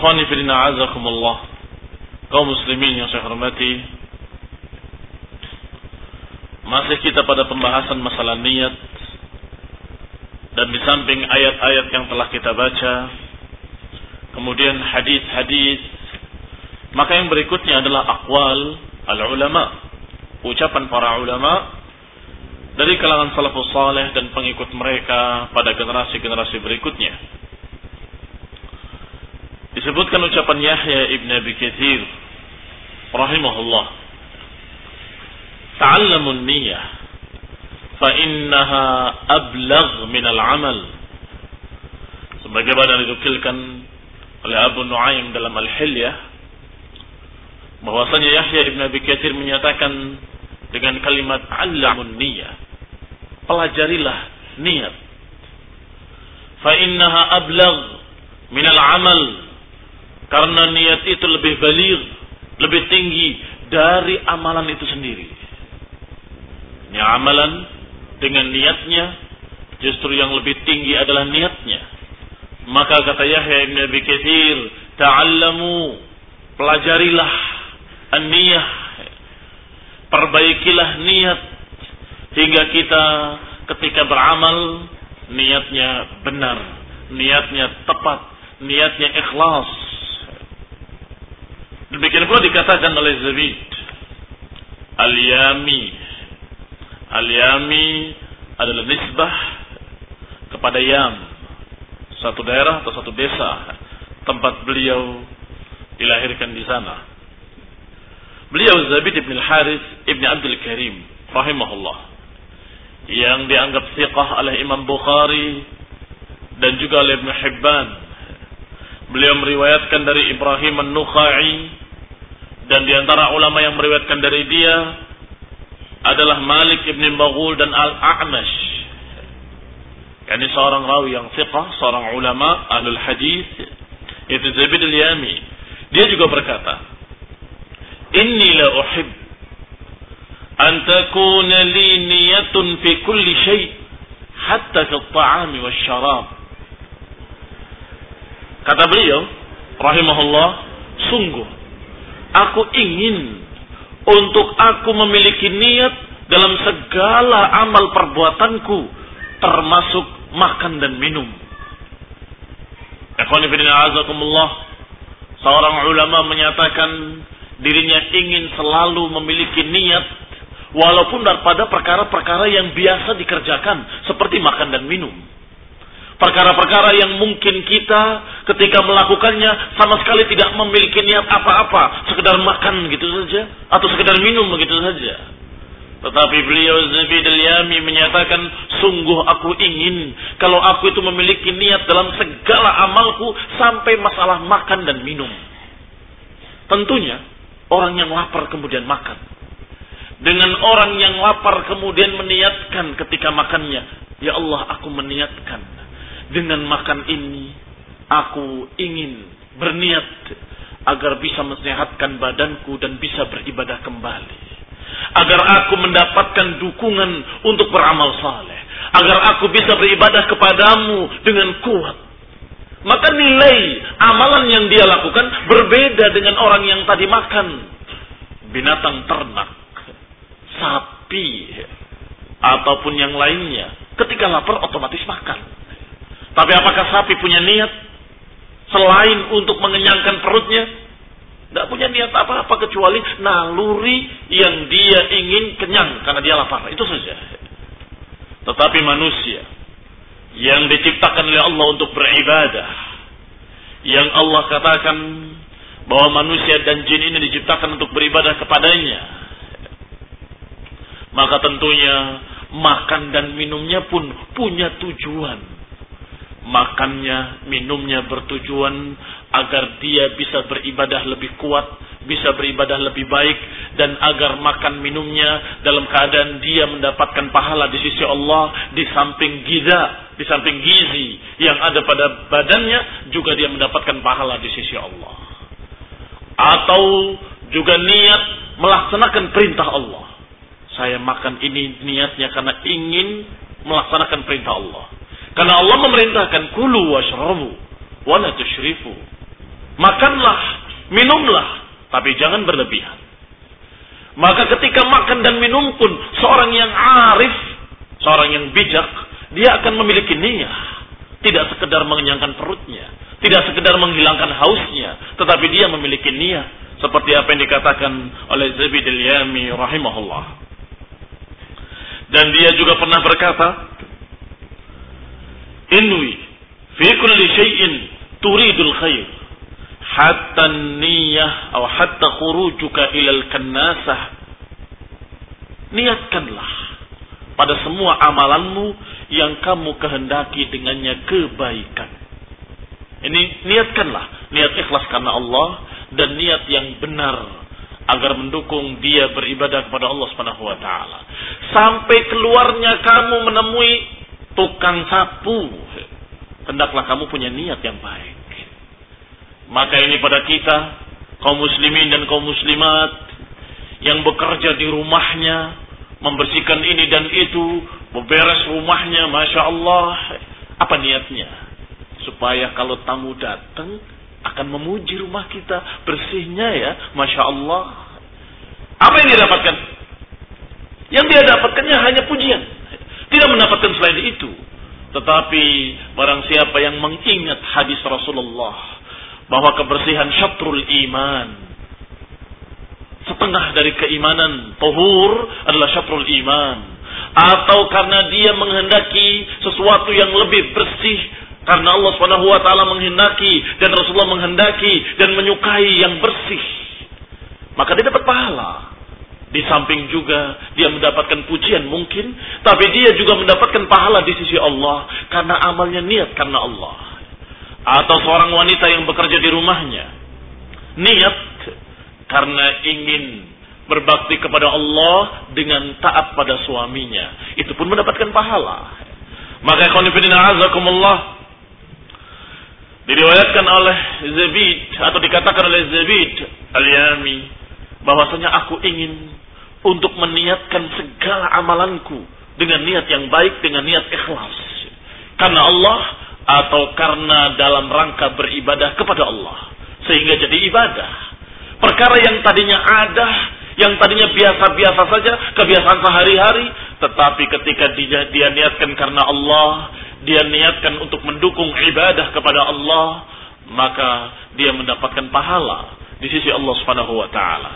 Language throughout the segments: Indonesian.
Ikhwani fillah azakumullah. Kaum muslimin yang saya hormati. Masih kita pada pembahasan masalah niat dan di samping ayat-ayat yang telah kita baca, kemudian hadis-hadis, maka yang berikutnya adalah akwal al-ulama, ucapan para ulama dari kalangan salafus saleh dan pengikut mereka pada generasi-generasi berikutnya. Disebutkan ucapan Yahya ibn Abi Kathir rahimahullah. Ta'allamun niyah fa innaha ablagh min al-amal. Sebagaimana dinukilkan oleh Abu Nuaim dalam Al-Hilyah bahwasanya Yahya ibn Abi Kathir menyatakan dengan kalimat allamun niyah. Pelajarilah niat. Fa innaha ablagh min al-amal. Karena niat itu lebih balir, lebih tinggi dari amalan itu sendiri. Ini amalan dengan niatnya justru yang lebih tinggi adalah niatnya. Maka kata Yahya Ibn Abi Kathir, ta'allamu, pelajarilah an-niyah, perbaikilah niat hingga kita ketika beramal niatnya benar, niatnya tepat, niatnya ikhlas. Demikian pula dikatakan oleh Zabid Al-Yami Al-Yami adalah nisbah kepada Yam satu daerah atau satu desa tempat beliau dilahirkan di sana. Beliau Zabid ibn al-Harith ibn Abdul Karim rahimahullah yang dianggap siqah oleh Imam Bukhari dan juga oleh Ibn Hibban. Beliau meriwayatkan dari Ibrahim an-Nukhai dan di antara ulama yang meriwayatkan dari dia adalah Malik ibn Baghul dan Al-A'mash. Yani seorang rawi yang siqah, seorang ulama ahlul hadis itu Zabid al-Yami. Dia juga berkata, "Inni la uhib an takuna li niyatun fi kulli shay hatta fi at-ta'ami wasyarab." Kata beliau, rahimahullah, sungguh aku ingin untuk aku memiliki niat dalam segala amal perbuatanku termasuk makan dan minum. Seorang ulama menyatakan dirinya ingin selalu memiliki niat walaupun daripada perkara-perkara yang biasa dikerjakan seperti makan dan minum. Perkara-perkara yang mungkin kita ketika melakukannya sama sekali tidak memiliki niat apa-apa, sekedar makan gitu saja atau sekedar minum begitu saja. Tetapi beliau Zabid al-Yami menyatakan, sungguh aku ingin kalau aku itu memiliki niat dalam segala amalku sampai masalah makan dan minum. Tentunya orang yang lapar kemudian makan. Dengan orang yang lapar kemudian meniatkan ketika makannya, ya Allah aku meniatkan dengan makan ini aku ingin berniat agar bisa mensehatkan badanku dan bisa beribadah kembali. Agar aku mendapatkan dukungan untuk beramal saleh. Agar aku bisa beribadah kepadamu dengan kuat. Maka nilai amalan yang dia lakukan berbeda dengan orang yang tadi makan. Binatang ternak, sapi, ataupun yang lainnya. Ketika lapar otomatis makan. Tapi apakah sapi punya niat selain untuk mengenyangkan perutnya? Tidak punya niat apa-apa kecuali naluri yang dia ingin kenyang karena dia lapar. Itu saja. Tetapi manusia yang diciptakan oleh Allah untuk beribadah, yang Allah katakan bahwa manusia dan jin ini diciptakan untuk beribadah kepadanya, maka tentunya makan dan minumnya pun punya tujuan makannya, minumnya bertujuan agar dia bisa beribadah lebih kuat, bisa beribadah lebih baik dan agar makan minumnya dalam keadaan dia mendapatkan pahala di sisi Allah di samping giza, di samping gizi yang ada pada badannya juga dia mendapatkan pahala di sisi Allah. Atau juga niat melaksanakan perintah Allah. Saya makan ini niatnya karena ingin melaksanakan perintah Allah karena Allah memerintahkan kulu washrabu wala tusyrifu. Makanlah, minumlah, tapi jangan berlebihan. Maka ketika makan dan minum pun seorang yang arif, seorang yang bijak, dia akan memiliki niat. Tidak sekedar mengenyangkan perutnya, tidak sekedar menghilangkan hausnya, tetapi dia memiliki niat seperti apa yang dikatakan oleh Zabid al-Yami rahimahullah. Dan dia juga pernah berkata, "Inwi fi kulli syai'in turidul khair, hatta niyah atau hatta khurujuka ilal kannasah." Niatkanlah pada semua amalanmu yang kamu kehendaki dengannya kebaikan. Ini niatkanlah, niat ikhlas karena Allah dan niat yang benar agar mendukung dia beribadah kepada Allah Subhanahu wa taala. Sampai keluarnya kamu menemui tukang sapu, hendaklah kamu punya niat yang baik. Maka ini pada kita kaum muslimin dan kaum muslimat yang bekerja di rumahnya, membersihkan ini dan itu, beberes rumahnya, masya Allah, apa niatnya? Supaya kalau tamu datang, akan memuji rumah kita bersihnya ya, masya Allah. Apa yang dia dapatkan? Yang dia dapatkannya hanya pujian, tidak mendapatkan selain itu. Tetapi barang siapa yang mengingat hadis Rasulullah bahwa kebersihan syatrul iman, setengah dari keimanan, tohur adalah syatrul iman. Atau karena dia menghendaki sesuatu yang lebih bersih karena Allah Subhanahu wa taala menghendaki dan Rasulullah menghendaki dan menyukai yang bersih. Maka dia dapat pahala. Di samping juga dia mendapatkan pujian mungkin, tapi dia juga mendapatkan pahala di sisi Allah karena amalnya niat karena Allah. Atau seorang wanita yang bekerja di rumahnya, niat karena ingin berbakti kepada Allah dengan taat pada suaminya, itu pun mendapatkan pahala. Maka fillah azakumullah Diriwayatkan oleh Zabid atau dikatakan oleh Zabid al-Yami bahwasanya aku ingin untuk meniatkan segala amalanku dengan niat yang baik dengan niat ikhlas. Karena Allah atau karena dalam rangka beribadah kepada Allah. Sehingga jadi ibadah. Perkara yang tadinya ada yang tadinya biasa-biasa saja kebiasaan sehari-hari tetapi ketika dia, dia niatkan karena Allah dia niatkan untuk mendukung ibadah kepada Allah, maka dia mendapatkan pahala di sisi Allah Subhanahu wa taala.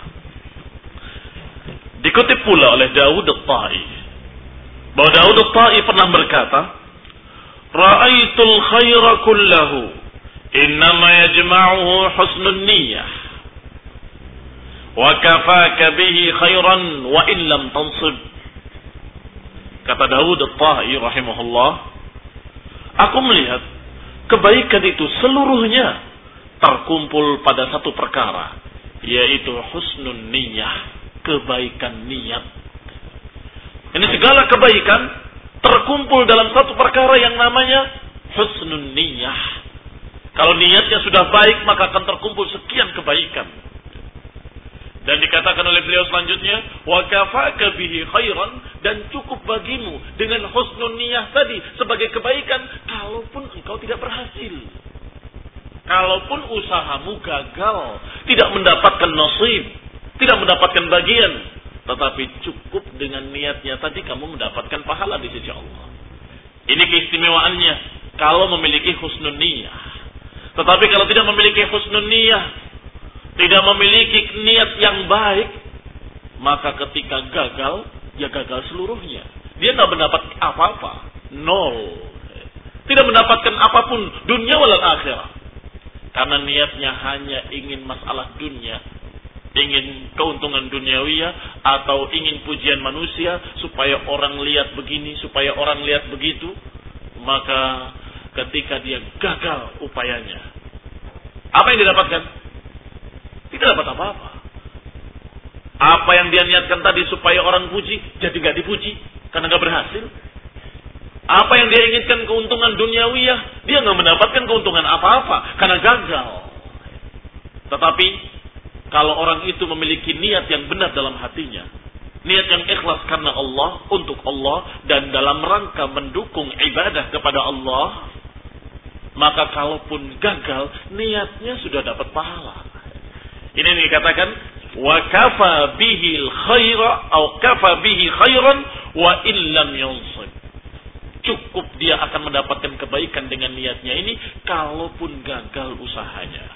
Dikutip pula oleh Daud At-Tai bahwa Daud At-Tai pernah berkata, "Ra'aitul khaira kullahu, innama yajma'uhu husnun niyyah." Bihi khairan wa in lam tansib. Kata Daud At-Tai rahimahullah, Aku melihat kebaikan itu seluruhnya terkumpul pada satu perkara, yaitu husnun niyah, kebaikan niat. Ini segala kebaikan terkumpul dalam satu perkara yang namanya husnun niyah. Kalau niatnya sudah baik, maka akan terkumpul sekian kebaikan. Dan dikatakan oleh beliau selanjutnya, wa kafaka bihi khairan dan cukup bagimu dengan husnul niyah tadi sebagai kebaikan kalaupun engkau tidak berhasil. Kalaupun usahamu gagal, tidak mendapatkan nasib, tidak mendapatkan bagian, tetapi cukup dengan niatnya tadi kamu mendapatkan pahala di sisi Allah. Ini keistimewaannya kalau memiliki husnul niyah. Tetapi kalau tidak memiliki husnul niyah, tidak memiliki niat yang baik, maka ketika gagal, ya gagal seluruhnya. Dia tidak mendapat apa-apa, nol. Tidak mendapatkan apa pun dunia walal akhirah. Karena niatnya hanya ingin masalah dunia, ingin keuntungan duniawiya atau ingin pujian manusia supaya orang lihat begini, supaya orang lihat begitu, maka ketika dia gagal upayanya, apa yang didapatkan? Tidak dapat apa-apa. Apa yang dia niatkan tadi supaya orang puji, jadi nggak dipuji karena nggak berhasil. Apa yang dia inginkan keuntungan duniawiyah, dia nggak mendapatkan keuntungan apa-apa karena gagal. Tetapi kalau orang itu memiliki niat yang benar dalam hatinya, niat yang ikhlas karena Allah, untuk Allah, dan dalam rangka mendukung ibadah kepada Allah, maka kalaupun gagal, niatnya sudah dapat pahala. Ini yang dikatakan wa kafa bihi khaira atau kafa bihi khairan wa illam yunsib. Cukup dia akan mendapatkan kebaikan dengan niatnya ini kalaupun gagal usahanya.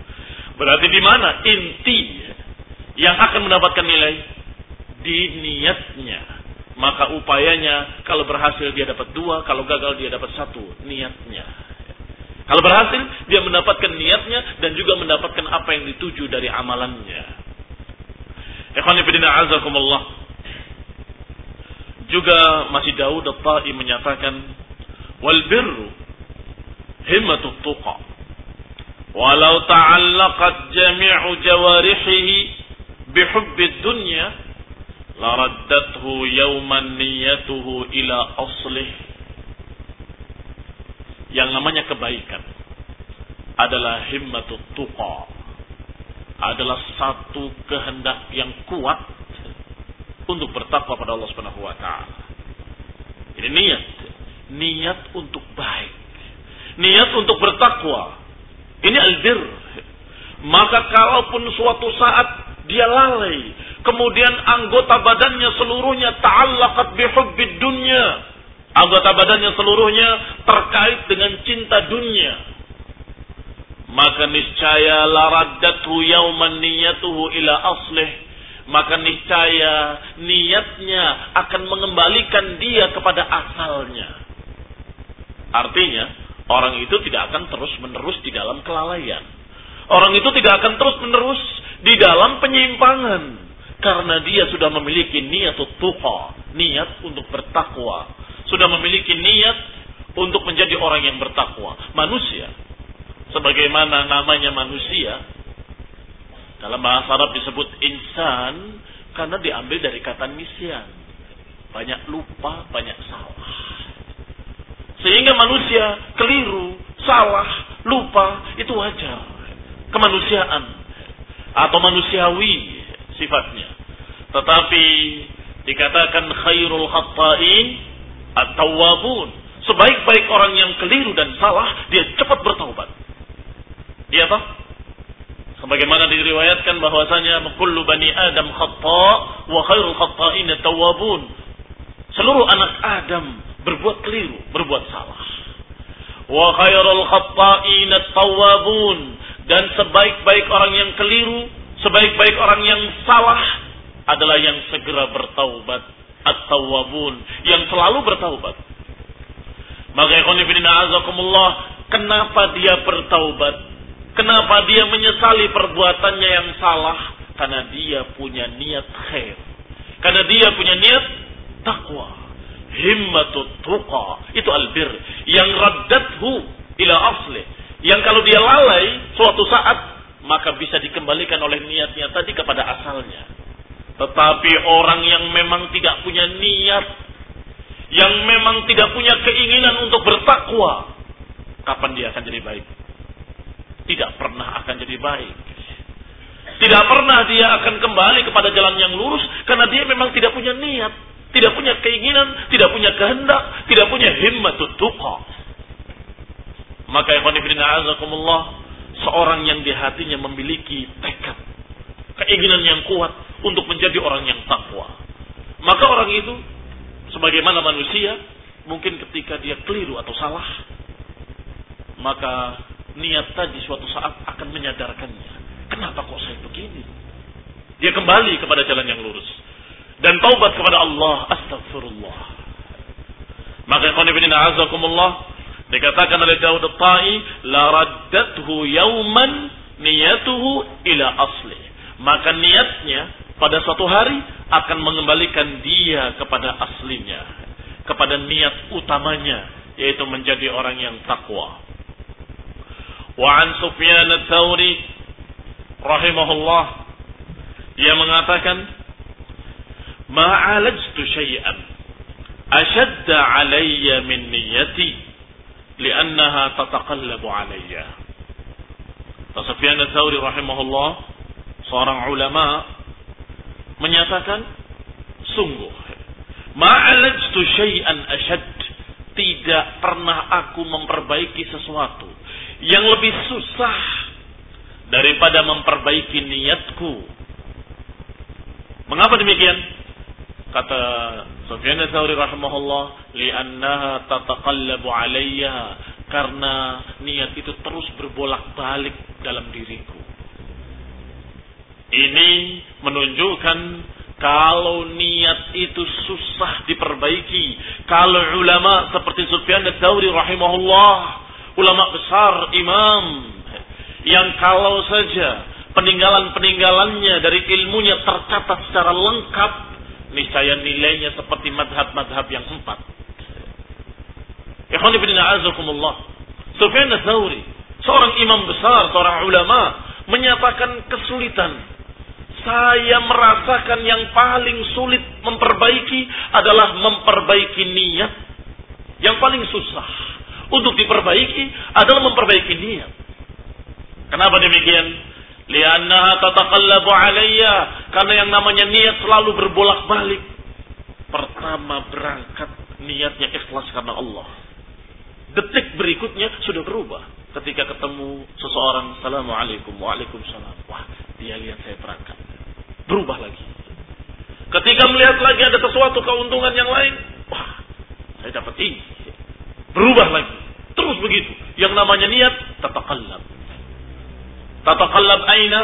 Berarti di mana inti yang akan mendapatkan nilai di niatnya. Maka upayanya kalau berhasil dia dapat dua, kalau gagal dia dapat satu niatnya. Kalau berhasil dia mendapatkan niatnya dan juga mendapatkan apa yang dituju dari amalannya. Ikhwanifidina azakumullah. Juga masih Daud At-Ta'i menyatakan wal birru himmatut tuqa. Walau ta'allaqat jami'u jawarihihi bihubbid dunya laraddathu yawman niyatuhu ila aslih. Yang namanya kebaikan adalah himmatut tuqa. Adalah satu kehendak yang kuat untuk bertakwa pada Allah Subhanahu wa taala. Ini niat, niat untuk baik. Niat untuk bertakwa. Ini albir. Maka kalaupun suatu saat dia lalai, kemudian anggota badannya seluruhnya ta'allaqat bihubbid dunya. Anggota badannya seluruhnya terkait dengan cinta dunia. Maka niscaya laraddathu yauman niyatuhu ila aslih maka niscaya niatnya akan mengembalikan dia kepada asalnya. Artinya, orang itu tidak akan terus-menerus di dalam kelalaian. Orang itu tidak akan terus-menerus di dalam penyimpangan karena dia sudah memiliki niat tuqa, niat untuk bertakwa, sudah memiliki niat untuk menjadi orang yang bertakwa. Manusia sebagaimana namanya manusia dalam bahasa Arab disebut insan karena diambil dari kata nisyan. Banyak lupa, banyak salah. Sehingga manusia keliru, salah, lupa, itu wajar. Kemanusiaan. Atau manusiawi sifatnya. Tetapi dikatakan khairul khatta'in atau wabun. Sebaik-baik orang yang keliru dan salah, dia cepat bertaubat. Dia apa? Sebagaimana diriwayatkan bahwasanya kullu bani Adam khata wa khairul khata'in tawwabun. Seluruh anak Adam berbuat keliru, berbuat salah. Wa khairul khata'in tawwabun dan sebaik-baik orang yang keliru, sebaik-baik orang yang salah adalah yang segera bertaubat at-tawwabun, yang selalu bertaubat. Maka ikhwan azakumullah, kenapa dia bertaubat? Kenapa dia menyesali perbuatannya yang salah? Karena dia punya niat khair. Karena dia punya niat takwa. Himmatut tuqa. Itu albir. Yang raddathu ila asli. Yang kalau dia lalai suatu saat, maka bisa dikembalikan oleh niatnya tadi kepada asalnya. Tetapi orang yang memang tidak punya niat, yang memang tidak punya keinginan untuk bertakwa, kapan dia akan jadi baik? Tidak pernah akan jadi baik. Tidak pernah dia akan kembali kepada jalan yang lurus karena dia memang tidak punya niat, tidak punya keinginan, tidak punya kehendak, tidak punya himmat tuqa. Maka ikhwanifidina azakumullah, seorang yang di hatinya memiliki tekad, keinginan yang kuat untuk menjadi orang yang takwa. Maka orang itu sebagaimana manusia, mungkin ketika dia keliru atau salah, maka niat tadi suatu saat akan menyadarkannya. Kenapa kok saya begini? Dia kembali kepada jalan yang lurus. Dan taubat kepada Allah. Astagfirullah. Maka ikhwanibidina azakumullah. Dikatakan oleh Dawud Ta'i. La raddathu yauman niyatuhu ila asli. Maka niatnya pada suatu hari akan mengembalikan dia kepada aslinya. Kepada niat utamanya. Yaitu menjadi orang yang takwa. Wa'an Sufyan al-Thawri rahimahullah ia mengatakan ma'alajtu shay'an, ashadda alayya min niyati li'annaha tataqallabu alayya Sufyan al-Thawri rahimahullah seorang ulama menyatakan sungguh ma'alajtu syai'an ashad tidak pernah aku memperbaiki sesuatu yang lebih susah daripada memperbaiki niatku. Mengapa demikian? Kata Sufyan Tsauri rahimahullah, "Li'annaha tataqallabu 'alayya." Karena niat itu terus berbolak-balik dalam diriku. Ini menunjukkan kalau niat itu susah diperbaiki. Kalau ulama seperti Sufyan Tsauri rahimahullah, ulama besar, imam yang kalau saja peninggalan-peninggalannya dari ilmunya tercatat secara lengkap, niscaya nilainya seperti madhab-madhab yang empat. Ikhwan ibn a'azakumullah. Sufyan Tsauri, seorang imam besar, seorang ulama, menyatakan kesulitan. Saya merasakan yang paling sulit memperbaiki adalah memperbaiki niat. Yang paling susah untuk diperbaiki adalah memperbaiki niat. Kenapa demikian? Liannaha tataqallabu alayya. Karena yang namanya niat selalu berbolak-balik. Pertama berangkat niatnya ikhlas karena Allah. Detik berikutnya sudah berubah. Ketika ketemu seseorang, Assalamualaikum, Waalaikumsalam. Wah, dia lihat saya berangkat. Berubah lagi. Ketika melihat lagi ada sesuatu keuntungan yang lain, wah, saya dapat ini. Berubah lagi. Terus begitu. Yang namanya niat, tataqallab Tatakallab aina?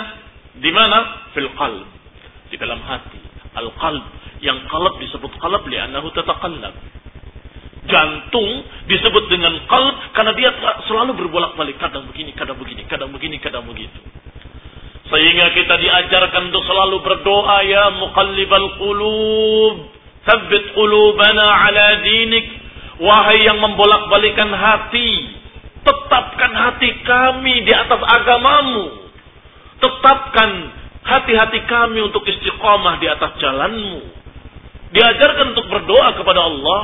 Di mana? Fil qalb. Di dalam hati. Al-qalb. Yang qalb disebut qalb li'annahu tatakallab. Jantung disebut dengan qalb karena dia selalu berbolak-balik. Kadang begini, kadang begini, kadang begini, kadang begitu. Sehingga kita diajarkan untuk selalu berdoa ya muqallibal qulub. Thabbit qulubana ala dinik. Wahai yang membolak-balikan hati Tetapkan hati kami di atas agamamu. Tetapkan hati-hati kami untuk istiqomah di atas jalanmu. Diajarkan untuk berdoa kepada Allah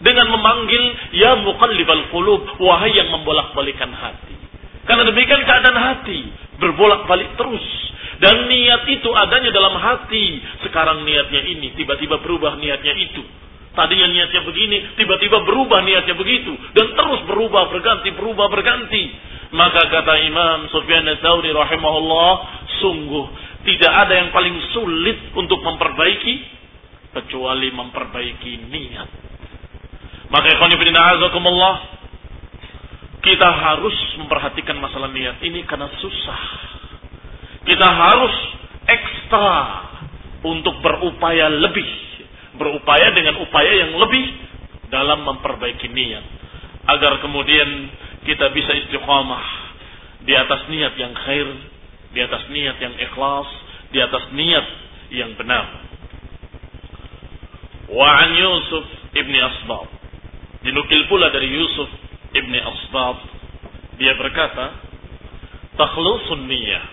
dengan memanggil ya muqallibal qulub wahai yang membolak-balikan hati. Karena demikian keadaan hati berbolak-balik terus dan niat itu adanya dalam hati. Sekarang niatnya ini tiba-tiba berubah niatnya itu. Tadinya niatnya begini, tiba-tiba berubah niatnya begitu. Dan terus berubah, berganti, berubah, berganti. Maka kata Imam Sufyan Tsauri rahimahullah, sungguh tidak ada yang paling sulit untuk memperbaiki kecuali memperbaiki niat. Maka ikhwan azakumullah, kita harus memperhatikan masalah niat ini karena susah. Kita harus ekstra untuk berupaya lebih berupaya dengan upaya yang lebih dalam memperbaiki niat agar kemudian kita bisa istiqamah di atas niat yang khair, di atas niat yang ikhlas, di atas niat yang benar. Wa an Yusuf ibni Asbab. Dinukil pula dari Yusuf ibni Asbab. Dia berkata, Takhlusun niyah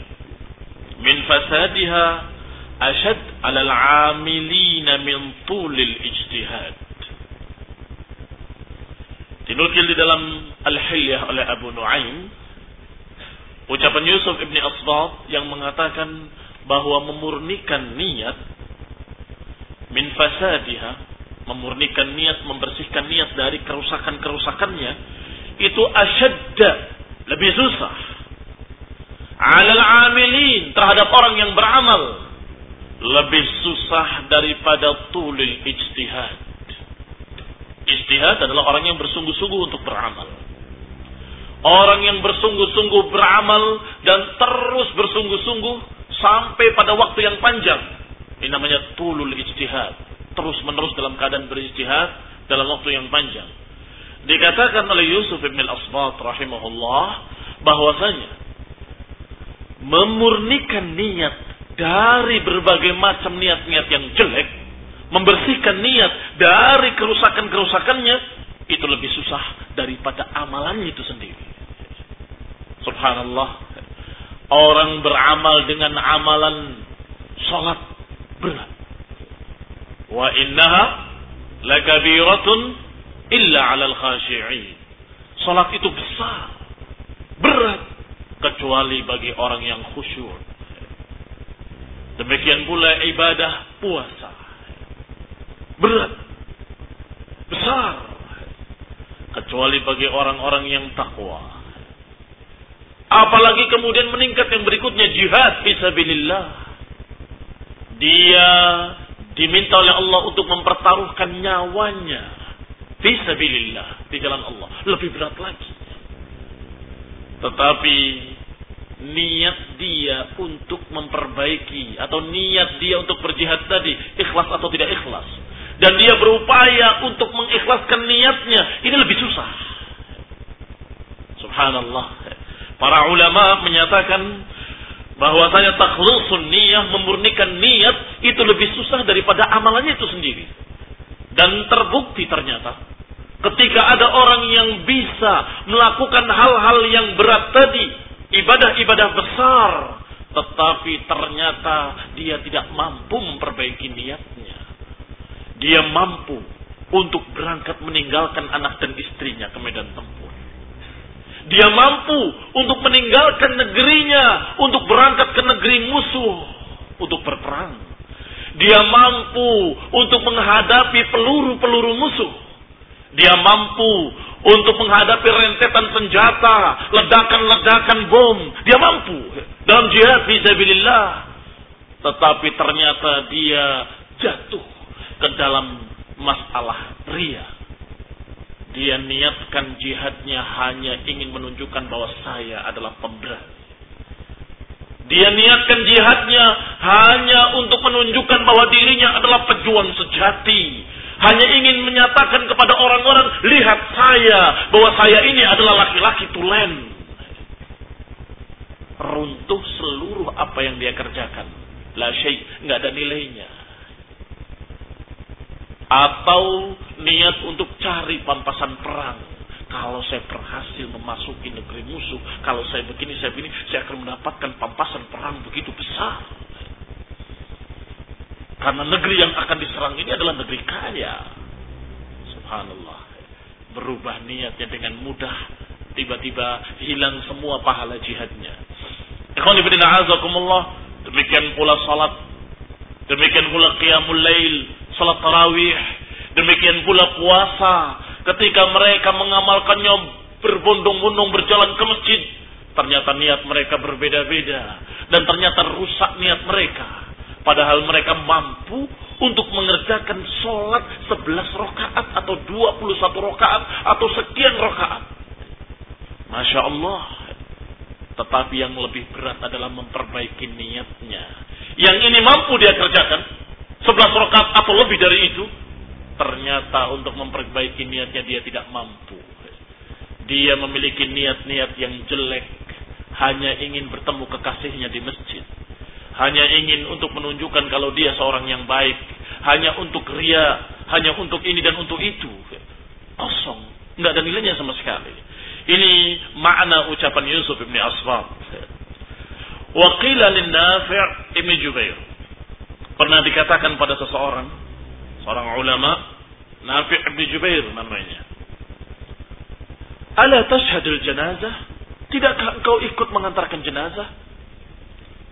min fasadiha ashad ala al-amilina min tulil ijtihad. Dinukil di dalam Al-Hilyah oleh Abu Nuaim. Ucapan Yusuf ibni Asbab yang mengatakan bahwa memurnikan niat min fasadiha memurnikan niat membersihkan niat dari kerusakan-kerusakannya itu asyadda lebih susah. Alal amilin terhadap orang yang beramal lebih susah daripada tulil ijtihad. Ijtihad adalah orang yang bersungguh-sungguh untuk beramal. Orang yang bersungguh-sungguh beramal dan terus bersungguh-sungguh sampai pada waktu yang panjang. Ini namanya tulul ijtihad. Terus menerus dalam keadaan berijtihad dalam waktu yang panjang. Dikatakan oleh Yusuf bin al-Asbat rahimahullah bahwasanya memurnikan niat dari berbagai macam niat-niat yang jelek, membersihkan niat dari kerusakan-kerusakannya, itu lebih susah daripada amalannya itu sendiri. Subhanallah. Orang beramal dengan amalan sholat berat. Wa innaha lakabiratun illa alal khashi'in. Sholat itu besar, berat, kecuali bagi orang yang khusyuk Demikian pula ibadah puasa. Berat. Besar. Kecuali bagi orang-orang yang takwa. Apalagi kemudian meningkat yang berikutnya jihad fisabilillah. Dia diminta oleh Allah untuk mempertaruhkan nyawanya fisabilillah di jalan Allah. Lebih berat lagi. Tetapi niat dia untuk memperbaiki atau niat dia untuk berjihad tadi ikhlas atau tidak ikhlas. Dan dia berupaya untuk mengikhlaskan niatnya ini lebih susah. Subhanallah. Para ulama menyatakan bahwasanya takhlusun niat memurnikan niat itu lebih susah daripada amalannya itu sendiri. Dan terbukti ternyata ketika ada orang yang bisa melakukan hal-hal yang berat tadi ibadah-ibadah besar, tetapi ternyata dia tidak mampu memperbaiki niatnya. Dia mampu untuk berangkat meninggalkan anak dan istrinya ke medan tempur. Dia mampu untuk meninggalkan negerinya, untuk berangkat ke negeri musuh, untuk berperang. Dia mampu untuk menghadapi peluru-peluru musuh. Dia mampu untuk menghadapi rentetan senjata, ledakan-ledakan bom. Dia mampu dalam jihad fisabilillah. Tetapi ternyata dia jatuh ke dalam masalah ria. Dia niatkan jihadnya hanya ingin menunjukkan bahwa saya adalah pemberani. Dia niatkan jihadnya hanya untuk menunjukkan bahwa dirinya adalah pejuang sejati hanya ingin menyatakan kepada orang-orang, lihat saya, bahwa saya ini adalah laki-laki tulen. Runtuh seluruh apa yang dia kerjakan. La syai, nggak ada nilainya. Atau niat untuk cari pampasan perang. Kalau saya berhasil memasuki negeri musuh, kalau saya begini, saya begini, saya akan mendapatkan pampasan perang begitu besar. Karena negeri yang akan diserang ini adalah negeri kaya. Subhanallah. Berubah niatnya dengan mudah. Tiba-tiba hilang semua pahala jihadnya. Demikian pula salat. Demikian pula qiyamul lail. Salat tarawih. Demikian pula puasa. Ketika mereka mengamalkannya berbondong-bondong berjalan ke masjid. Ternyata niat mereka berbeda-beda. Dan ternyata rusak niat mereka Padahal mereka mampu untuk mengerjakan sholat 11 rakaat atau 21 rakaat atau sekian rakaat. Masya Allah. Tetapi yang lebih berat adalah memperbaiki niatnya. Yang ini mampu dia kerjakan. 11 rakaat atau lebih dari itu. Ternyata untuk memperbaiki niatnya dia tidak mampu. Dia memiliki niat-niat yang jelek. Hanya ingin bertemu kekasihnya di masjid hanya ingin untuk menunjukkan kalau dia seorang yang baik, hanya untuk ria, hanya untuk ini dan untuk itu. Kosong, nggak ada nilainya sama sekali. Ini makna ucapan Yusuf bin Asfar. Waqila lin Nafi' ibn Jubair. Pernah dikatakan pada seseorang, seorang ulama, Nafi' ibn Jubair namanya. Ala tashhadul janazah? Tidakkah engkau ikut mengantarkan jenazah?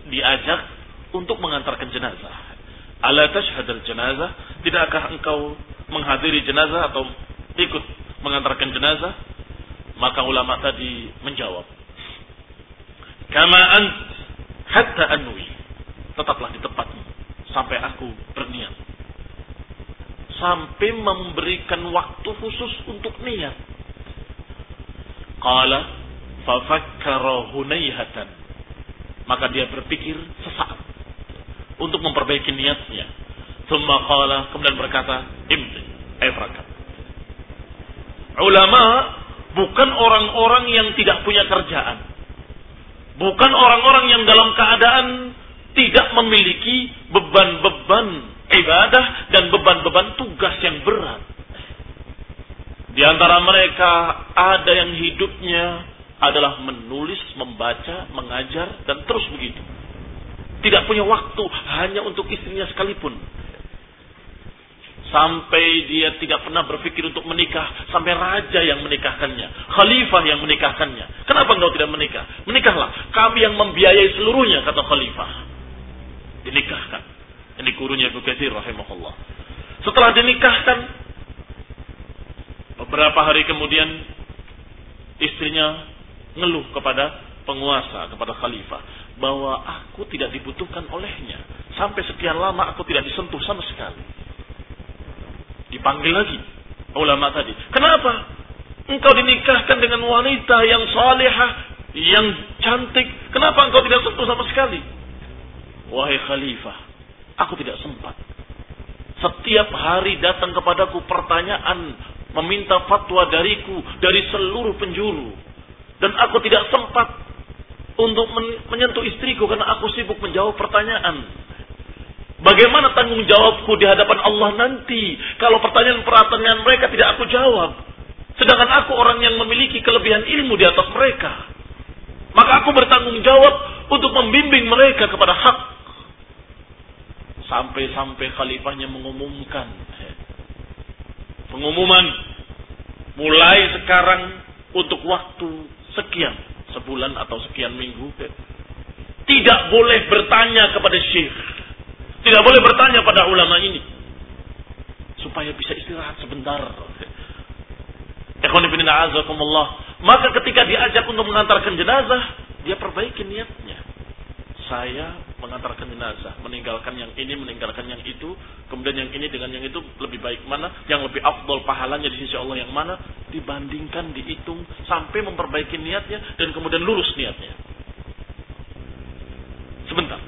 Diajak untuk mengantarkan jenazah. Ala tashhadul jenazah? Tidakkah engkau menghadiri jenazah atau ikut mengantarkan jenazah? Maka ulama tadi menjawab. Kama ant hatta anwi. Tetaplah di tempatmu sampai aku berniat. Sampai memberikan waktu khusus untuk niat. Qala fafakkara hunayhatan. Maka dia berpikir sesaat untuk memperbaiki niatnya. Thumma qala, kemudian berkata, imti, efrakat. Ulama bukan orang-orang yang tidak punya kerjaan. Bukan orang-orang yang dalam keadaan tidak memiliki beban-beban ibadah dan beban-beban tugas yang berat. Di antara mereka ada yang hidupnya adalah menulis, membaca, mengajar, dan terus begitu. Tidak punya waktu hanya untuk istrinya sekalipun. Sampai dia tidak pernah berpikir untuk menikah. Sampai raja yang menikahkannya. Khalifah yang menikahkannya. Kenapa engkau tidak menikah? Menikahlah. Kami yang membiayai seluruhnya, kata khalifah. Dinikahkan. Ini gurunya Ibu Kathir rahimahullah. Setelah dinikahkan, beberapa hari kemudian istrinya ngeluh kepada penguasa kepada khalifah bahwa aku tidak dibutuhkan olehnya. Sampai sekian lama aku tidak disentuh sama sekali. Dipanggil lagi ulama tadi. Kenapa? Engkau dinikahkan dengan wanita yang salihah, yang cantik. Kenapa engkau tidak sentuh sama sekali? Wahai khalifah, aku tidak sempat. Setiap hari datang kepadaku pertanyaan meminta fatwa dariku dari seluruh penjuru dan aku tidak sempat untuk menyentuh istriku karena aku sibuk menjawab pertanyaan. Bagaimana tanggung jawabku di hadapan Allah nanti kalau pertanyaan-pertanyaan mereka tidak aku jawab? Sedangkan aku orang yang memiliki kelebihan ilmu di atas mereka. Maka aku bertanggung jawab untuk membimbing mereka kepada hak. Sampai-sampai khalifahnya mengumumkan. Pengumuman mulai sekarang untuk waktu sekian, sebulan atau sekian minggu, tidak boleh bertanya kepada syekh. Tidak boleh bertanya pada ulama ini. Supaya bisa istirahat sebentar. Maka ketika diajak untuk mengantarkan jenazah, dia perbaiki niatnya saya mengantarkan jenazah, meninggalkan yang ini, meninggalkan yang itu, kemudian yang ini dengan yang itu lebih baik mana, yang lebih afdol pahalanya di sisi Allah yang mana, dibandingkan, dihitung, sampai memperbaiki niatnya, dan kemudian lurus niatnya. Sebentar.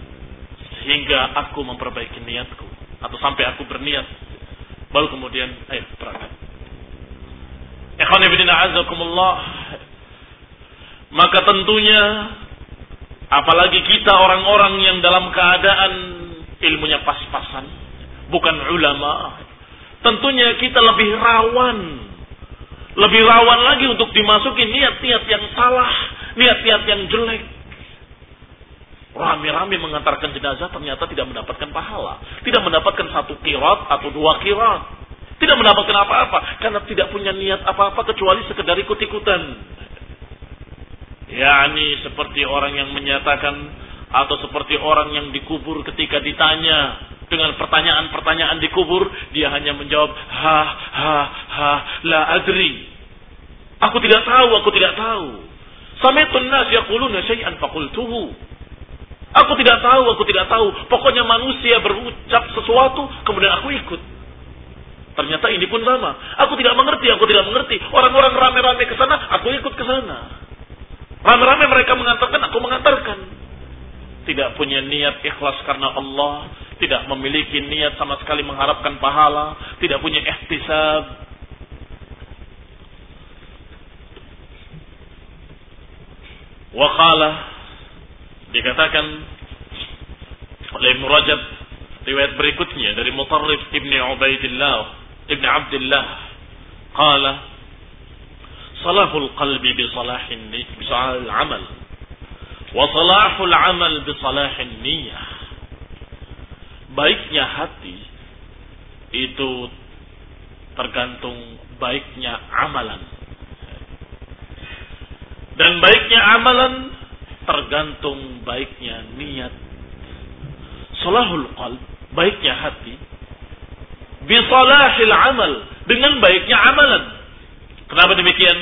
Sehingga aku memperbaiki niatku, atau sampai aku berniat, baru kemudian, ayo berangkat. Ikhwan ibn maka tentunya Apalagi kita orang-orang yang dalam keadaan ilmunya pas-pasan, bukan ulama. Tentunya kita lebih rawan. Lebih rawan lagi untuk dimasuki niat-niat yang salah, niat-niat yang jelek. Rame-rame mengantarkan jenazah ternyata tidak mendapatkan pahala. Tidak mendapatkan satu kirat atau dua kirat. Tidak mendapatkan apa-apa. Karena tidak punya niat apa-apa kecuali sekedar ikut-ikutan yakni seperti orang yang menyatakan atau seperti orang yang dikubur ketika ditanya dengan pertanyaan-pertanyaan dikubur dia hanya menjawab ha ha ha la adri. Aku tidak tahu aku tidak tahu. Samitun nas yaquluna syai'an faqultuhu. Aku tidak tahu aku tidak tahu. Pokoknya manusia berucap sesuatu kemudian aku ikut. Ternyata ini pun sama. Aku tidak mengerti aku tidak mengerti. Orang-orang rame-rame ke sana aku ikut ke sana Rame-rame mereka mengantarkan, aku mengantarkan. Tidak punya niat ikhlas karena Allah. Tidak memiliki niat sama sekali mengharapkan pahala. Tidak punya ihtisab. Waqala dikatakan oleh Ibn riwayat berikutnya dari Mutarrif Ibn Ubaidillah Ibn Abdullah qala صلاح القلب بصلاح salahin bi العمل amal. Wa salahul baiknya hati itu tergantung baiknya amalan. Dan baiknya amalan tergantung baiknya niat. Salahul qalb baiknya hati bisalahil amal dengan baiknya amalan. Kenapa demikian?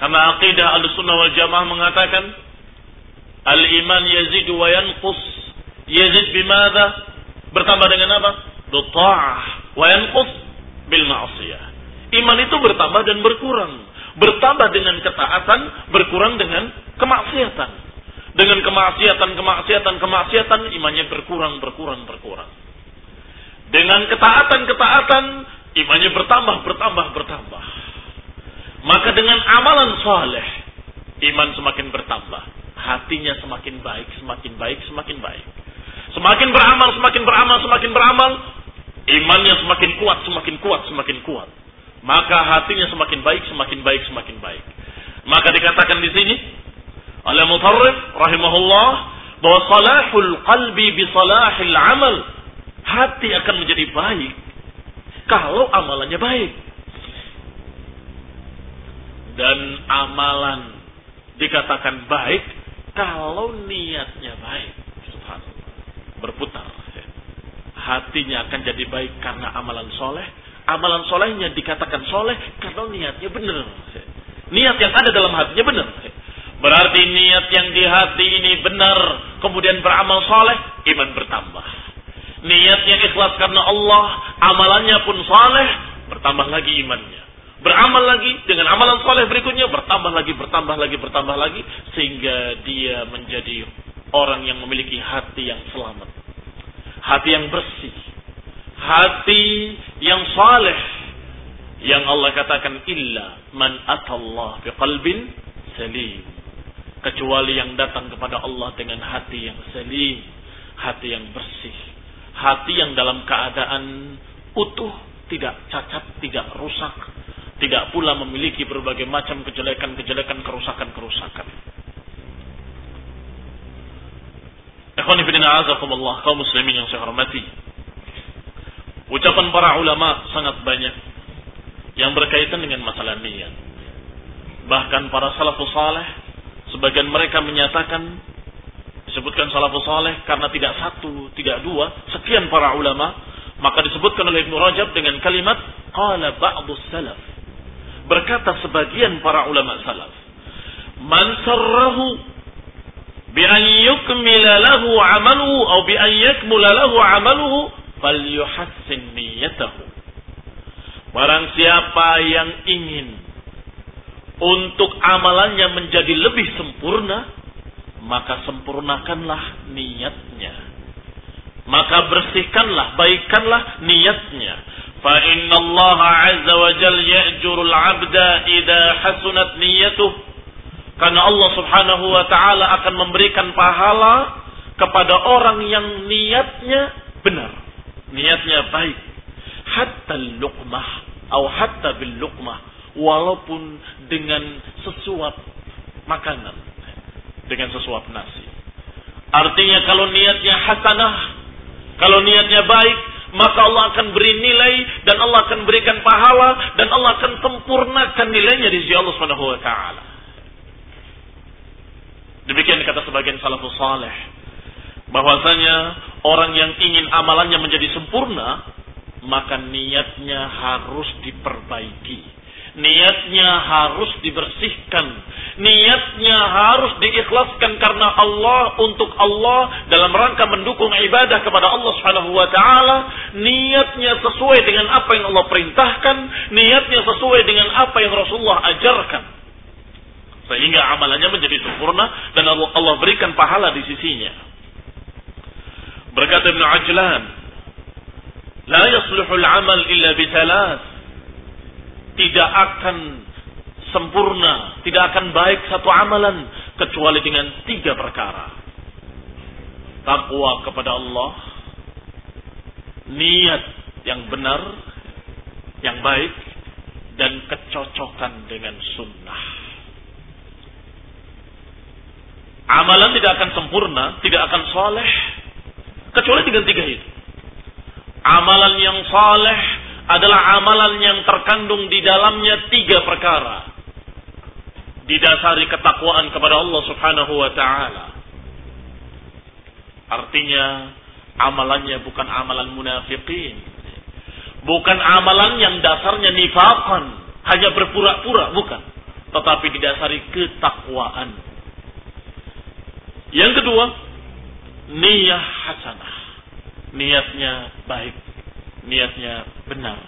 Karena aqidah al-sunnah wal jamaah mengatakan al-iman yazid wa yanqus. Yazid bimada? Bertambah dengan apa? Bita'ah. Wa yanqus bil ma'asiyah. Iman itu bertambah dan berkurang. Bertambah dengan ketaatan, berkurang dengan kemaksiatan. Dengan kemaksiatan, kemaksiatan, kemaksiatan, imannya berkurang, berkurang, berkurang. Dengan ketaatan, ketaatan, imannya bertambah, bertambah, bertambah. Maka dengan amalan soleh, iman semakin bertambah. Hatinya semakin baik, semakin baik, semakin baik. Semakin beramal, semakin beramal, semakin beramal. Imannya semakin kuat, semakin kuat, semakin kuat. Maka hatinya semakin baik, semakin baik, semakin baik. Maka dikatakan di sini oleh Mutarrif rahimahullah bahwa salahul qalbi bi salahil amal. Hati akan menjadi baik kalau amalannya baik dan amalan dikatakan baik kalau niatnya baik. Subhanallah. Berputar. Hatinya akan jadi baik karena amalan soleh. Amalan solehnya dikatakan soleh karena niatnya benar. Niat yang ada dalam hatinya benar. Berarti niat yang di hati ini benar, kemudian beramal soleh, iman bertambah. Niatnya ikhlas karena Allah, amalannya pun soleh, bertambah lagi imannya. Beramal lagi dengan amalan soleh berikutnya, bertambah lagi, bertambah lagi, bertambah lagi, sehingga dia menjadi orang yang memiliki hati yang selamat. Hati yang bersih. Hati yang saleh. Yang Allah katakan, illa man atallah biqalbin salim. Kecuali yang datang kepada Allah dengan hati yang salim. Hati yang bersih. Hati yang dalam keadaan utuh, tidak cacat, tidak rusak. Tidak pula memiliki berbagai macam kejelekan-kejelekan, kerusakan-kerusakan. Ikhwan ibn a'azakumullah, kaum muslimin yang saya hormati. Ucapan para ulama sangat banyak yang berkaitan dengan masalah niat. Bahkan para salafus saleh, sebagian mereka menyatakan disebutkan salafus saleh karena tidak satu, tidak dua, sekian para ulama, maka disebutkan oleh Ibnu Rajab dengan kalimat qala ba'du salaf berkata sebagian para ulama salaf, "Man sarrahu bi an yukmila lahu 'amaluhu atau bi an yakmula lahu 'amaluhu falyuhassin niyyatahu." Barang siapa yang ingin untuk amalannya menjadi lebih sempurna, maka sempurnakanlah niatnya. Maka bersihkanlah, baikkanlah niatnya Allah azza wa jalla ya'jurul 'abda idza hasunat niyyatuhu karena Allah subhanahu wa ta'ala akan memberikan pahala kepada orang yang niatnya benar. Niatnya baik. Hatta luqmah. Atau hatta bil luqmah. Walaupun dengan sesuap makanan. Dengan sesuap nasi. Artinya kalau niatnya hasanah. Kalau niatnya baik. Maka Allah akan beri nilai dan Allah akan berikan pahala dan Allah akan sempurnakan nilainya di sisi Allah Subhanahu wa taala. Demikian kata sebagian salafus saleh. Bahwasanya orang yang ingin amalannya menjadi sempurna, maka niatnya harus diperbaiki. Niatnya harus dibersihkan. Niatnya harus diikhlaskan karena Allah untuk Allah dalam rangka mendukung ibadah kepada Allah Subhanahu wa taala. Niatnya sesuai dengan apa yang Allah perintahkan, niatnya sesuai dengan apa yang Rasulullah ajarkan. Sehingga amalannya menjadi sempurna dan Allah berikan pahala di sisinya. Berkata Ibn Ajlan, La yasluhul amal illa bitalas. Tidak akan sempurna, tidak akan baik satu amalan kecuali dengan tiga perkara. Takwa kepada Allah, niat yang benar, yang baik, dan kecocokan dengan sunnah. Amalan tidak akan sempurna, tidak akan soleh, kecuali dengan tiga itu. Amalan yang soleh adalah amalan yang terkandung di dalamnya tiga perkara. Didasari ketakwaan kepada Allah subhanahu wa ta'ala. Artinya, amalannya bukan amalan munafikin. Bukan amalan yang dasarnya nifakan. Hanya berpura-pura, bukan. Tetapi didasari ketakwaan yang kedua, niat hasanah. Niatnya baik. Niatnya benar.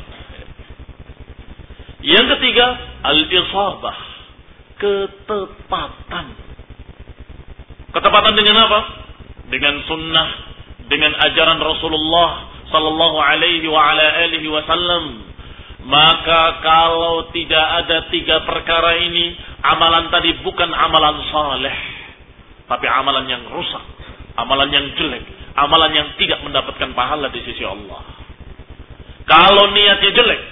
Yang ketiga, al-isabah. Ketepatan. Ketepatan dengan apa? Dengan sunnah, dengan ajaran Rasulullah sallallahu alaihi wa ala alihi wasallam. Maka kalau tidak ada tiga perkara ini, amalan tadi bukan amalan saleh tapi amalan yang rusak, amalan yang jelek, amalan yang tidak mendapatkan pahala di sisi Allah. Kalau niatnya jelek,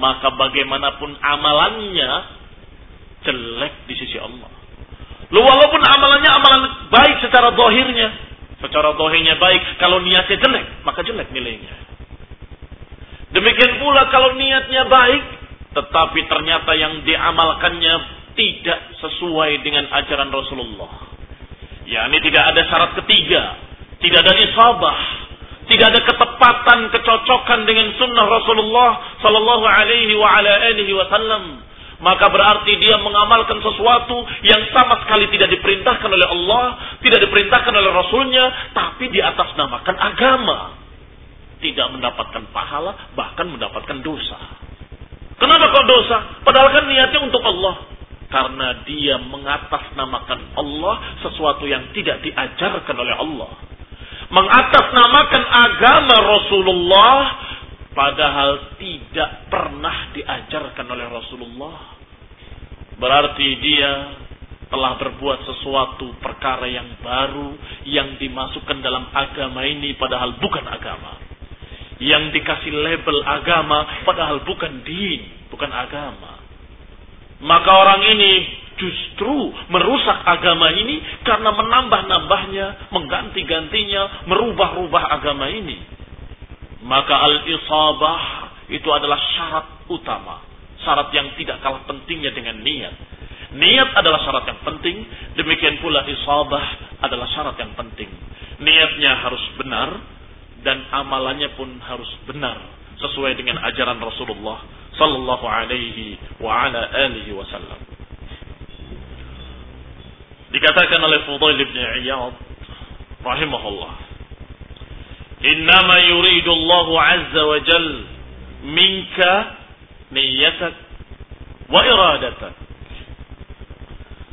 maka bagaimanapun amalannya jelek di sisi Allah. Lu walaupun amalannya amalan baik secara dohirnya, secara dohirnya baik, kalau niatnya jelek, maka jelek nilainya. Demikian pula kalau niatnya baik, tetapi ternyata yang diamalkannya tidak sesuai dengan ajaran Rasulullah Ya, ini tidak ada syarat ketiga, tidak ada isabah, tidak ada ketepatan, kecocokan dengan sunnah Rasulullah Sallallahu Alaihi wa ala alihi Wasallam. maka berarti dia mengamalkan sesuatu yang sama sekali tidak diperintahkan oleh Allah, tidak diperintahkan oleh Rasulnya, tapi di atas namakan agama. Tidak mendapatkan pahala, bahkan mendapatkan dosa. Kenapa kok dosa? Padahal kan niatnya untuk Allah. Karena dia mengatasnamakan Allah sesuatu yang tidak diajarkan oleh Allah. Mengatasnamakan agama Rasulullah Padahal tidak pernah diajarkan oleh Rasulullah. Berarti dia telah berbuat sesuatu perkara yang baru yang dimasukkan dalam agama ini padahal bukan agama. Yang dikasih label agama padahal bukan din, bukan agama. Maka orang ini justru merusak agama ini karena menambah-nambahnya, mengganti-gantinya, merubah-rubah agama ini. Maka al-isabah itu adalah syarat utama. Syarat yang tidak kalah pentingnya dengan niat. Niat adalah syarat yang penting. Demikian pula isabah adalah syarat yang penting. Niatnya harus benar. Dan amalannya pun harus benar. Sesuai dengan ajaran Rasulullah Sallallahu alaihi wa ala alihi wasallam. Dikatakan oleh Fudail ibn Iyad rahimahullah Innama yuridu Allah azza wa jal minka niyatak wa iradatak.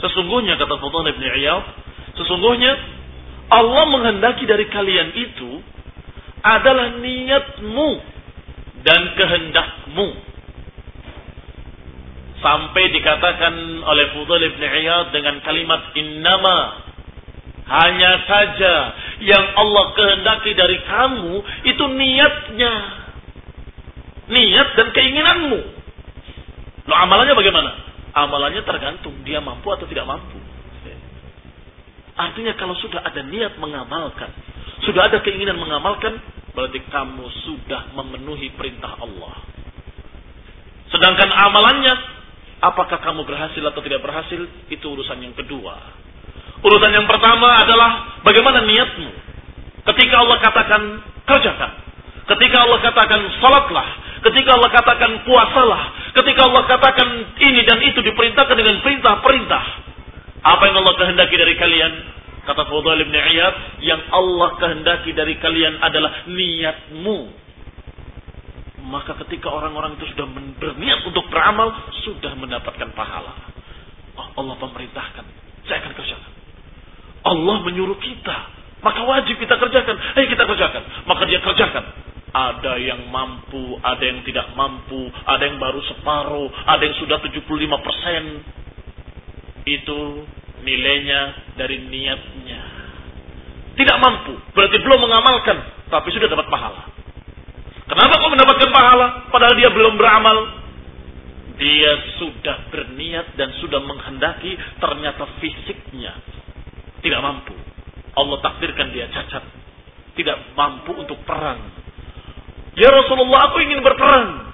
Sesungguhnya kata Fadhan Ibn Iyad, sesungguhnya Allah menghendaki dari kalian itu adalah niatmu dan kehendakmu. Sampai dikatakan oleh Fudhal ibn Iyad dengan kalimat innama hanya saja yang Allah kehendaki dari kamu itu niatnya. Niat dan keinginanmu. Lo amalannya bagaimana? Amalannya tergantung dia mampu atau tidak mampu. Artinya kalau sudah ada niat mengamalkan, sudah ada keinginan mengamalkan, berarti kamu sudah memenuhi perintah Allah. Sedangkan amalannya, apakah kamu berhasil atau tidak berhasil, itu urusan yang kedua. Urusan yang pertama adalah bagaimana niatmu. Ketika Allah katakan kerjakan. Ketika Allah katakan salatlah. Ketika Allah katakan puasalah. Ketika Allah katakan ini dan itu diperintahkan dengan perintah-perintah. Apa yang Allah kehendaki dari kalian? Kata Fudail bin Iyad, yang Allah kehendaki dari kalian adalah niatmu. Maka ketika orang-orang itu sudah berniat untuk beramal, sudah mendapatkan pahala. Oh, Allah pemerintahkan, saya akan kerjakan. Allah menyuruh kita. Maka wajib kita kerjakan. Ayo kita kerjakan. Maka dia kerjakan. Ada yang mampu, ada yang tidak mampu, ada yang baru separuh, ada yang sudah 75 persen. Itu nilainya dari niatnya. Tidak mampu, berarti belum mengamalkan, tapi sudah dapat pahala. Kenapa kok mendapatkan pahala? Padahal dia belum beramal. Dia sudah berniat dan sudah menghendaki ternyata fisiknya tidak mampu. Allah takdirkan dia cacat. Tidak mampu untuk perang. Ya Rasulullah, aku ingin berperang.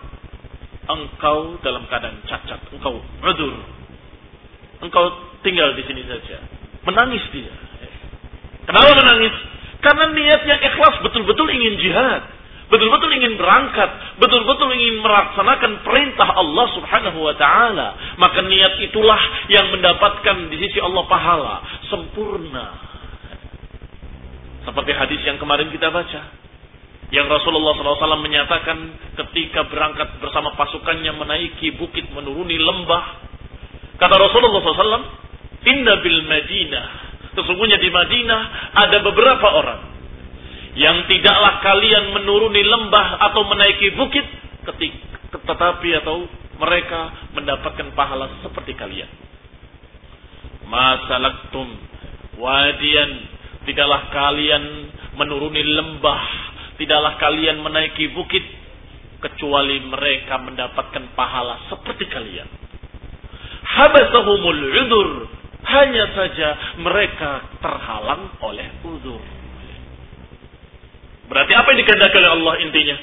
Engkau dalam keadaan cacat. Engkau udur. Engkau tinggal di sini saja. Menangis dia. Kenapa menangis? Karena niatnya ikhlas betul-betul ingin jihad betul-betul ingin berangkat, betul-betul ingin melaksanakan perintah Allah Subhanahu wa taala, maka niat itulah yang mendapatkan di sisi Allah pahala sempurna. Seperti hadis yang kemarin kita baca. Yang Rasulullah SAW menyatakan ketika berangkat bersama pasukannya menaiki bukit menuruni lembah. Kata Rasulullah SAW, Inna bil Madinah. Sesungguhnya di Madinah ada beberapa orang yang tidaklah kalian menuruni lembah atau menaiki bukit ketika tetapi atau mereka mendapatkan pahala seperti kalian. Masalaktum wadian tidaklah kalian menuruni lembah, tidaklah kalian menaiki bukit kecuali mereka mendapatkan pahala seperti kalian. Habasahumul udur hanya saja mereka terhalang oleh udur. Berarti apa yang dikehendaki oleh Allah intinya?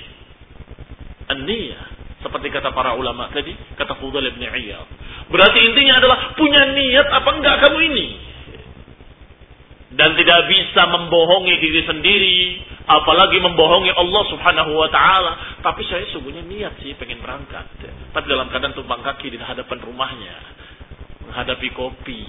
An-niyah. Seperti kata para ulama tadi, kata Fudhal ibn Iyad. Berarti intinya adalah punya niat apa enggak kamu ini? dan tidak bisa membohongi diri sendiri, apalagi membohongi Allah Subhanahu wa taala. Tapi saya sungguhnya niat sih pengen berangkat. Tapi dalam keadaan tumpang kaki di hadapan rumahnya, menghadapi kopi,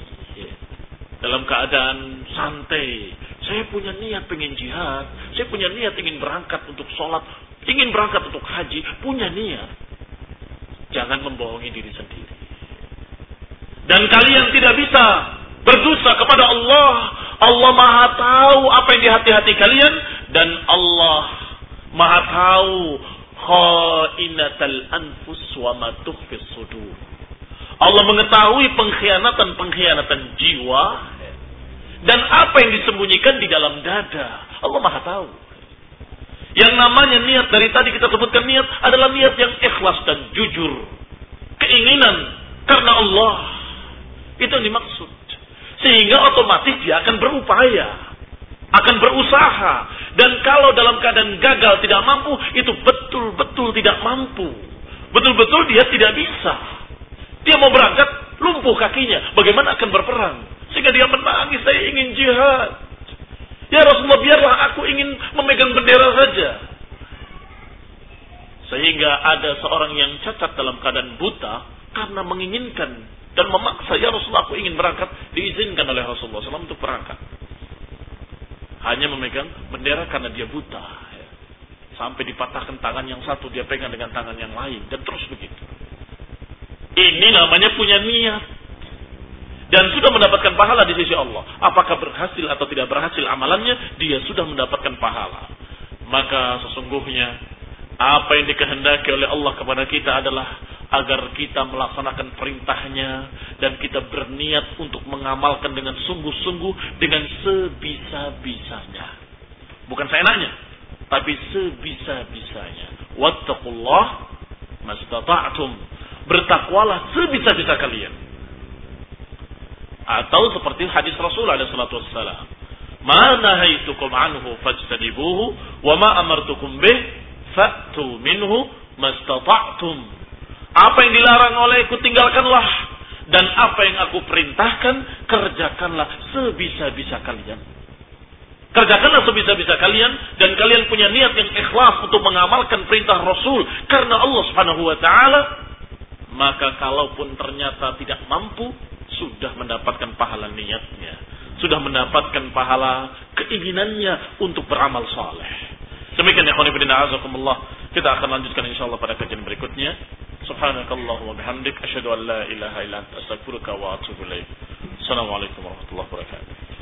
dalam keadaan santai. Saya punya niat pengen jihad, saya punya niat ingin berangkat untuk sholat, ingin berangkat untuk haji, punya niat. Jangan membohongi diri sendiri. Dan kalian tidak bisa berdosa kepada Allah. Allah maha tahu apa yang di hati-hati kalian. Dan Allah maha tahu khainatal anfus wa sudur. Allah mengetahui pengkhianatan-pengkhianatan jiwa dan apa yang disembunyikan di dalam dada. Allah maha tahu. Yang namanya niat dari tadi kita sebutkan niat adalah niat yang ikhlas dan jujur. Keinginan karena Allah. Itu yang dimaksud. Sehingga otomatis dia akan berupaya. Akan berusaha. Dan kalau dalam keadaan gagal tidak mampu, itu betul-betul tidak mampu. Betul-betul dia tidak bisa. Dia mau berangkat, lumpuh kakinya. Bagaimana akan berperang? Sehingga dia menangis, saya ingin jihad. Ya Rasulullah, biarlah aku ingin memegang bendera saja. Sehingga ada seorang yang cacat dalam keadaan buta karena menginginkan dan memaksa ya Rasulullah aku ingin berangkat diizinkan oleh Rasulullah SAW untuk berangkat hanya memegang bendera karena dia buta ya. sampai dipatahkan tangan yang satu dia pegang dengan tangan yang lain dan terus begitu ini namanya punya niat dan sudah mendapatkan pahala di sisi Allah apakah berhasil atau tidak berhasil amalannya dia sudah mendapatkan pahala maka sesungguhnya apa yang dikehendaki oleh Allah kepada kita adalah agar kita melaksanakan perintahnya dan kita berniat untuk mengamalkan dengan sungguh-sungguh dengan sebisa-bisanya. Bukan seenaknya, tapi sebisa-bisanya. Wattaqullah mastata'tum. Bertakwalah sebisa-bisa kalian. Atau seperti hadis Rasul alaihi wassalam. Ma nahaitukum anhu fajtanibuhu wa ma amartukum bih fa'tu minhu mastata'tum apa yang dilarang olehku tinggalkanlah. Dan apa yang aku perintahkan, kerjakanlah sebisa-bisa kalian. Kerjakanlah sebisa-bisa kalian dan kalian punya niat yang ikhlas untuk mengamalkan perintah Rasul karena Allah Subhanahu wa taala, maka kalaupun ternyata tidak mampu, sudah mendapatkan pahala niatnya, sudah mendapatkan pahala keinginannya untuk beramal saleh. Demikian ya azakumullah. Kita akan lanjutkan insyaallah pada kajian berikutnya. Subhanakallah wa bihamdik asyhadu an la ilaha illa anta astaghfiruka wa atubu ilaik. Assalamualaikum warahmatullahi wabarakatuh.